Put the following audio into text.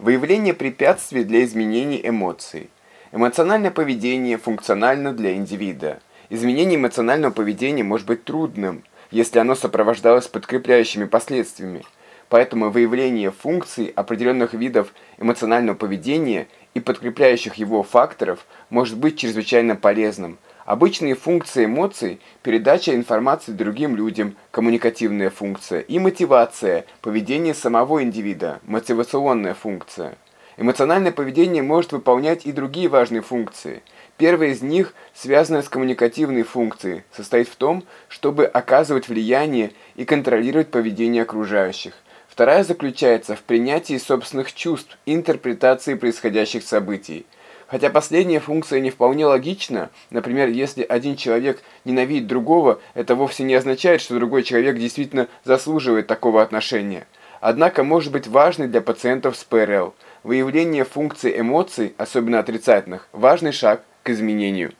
Выявление препятствий для изменений эмоций. Эмоциональное поведение функционально для индивида. Изменение эмоционального поведения может быть трудным, если оно сопровождалось подкрепляющими последствиями. Поэтому выявление функций определенных видов эмоционального поведения и подкрепляющих его факторов может быть чрезвычайно полезным – Обычные функции эмоций – передача информации другим людям, коммуникативная функция, и мотивация, поведение самого индивида, мотивационная функция. Эмоциональное поведение может выполнять и другие важные функции. Первая из них, связанная с коммуникативной функцией, состоит в том, чтобы оказывать влияние и контролировать поведение окружающих. Вторая заключается в принятии собственных чувств, интерпретации происходящих событий. Хотя последняя функция не вполне логична, например, если один человек ненавидит другого, это вовсе не означает, что другой человек действительно заслуживает такого отношения. Однако может быть важной для пациентов с ПРЛ. Выявление функций эмоций, особенно отрицательных, важный шаг к изменению.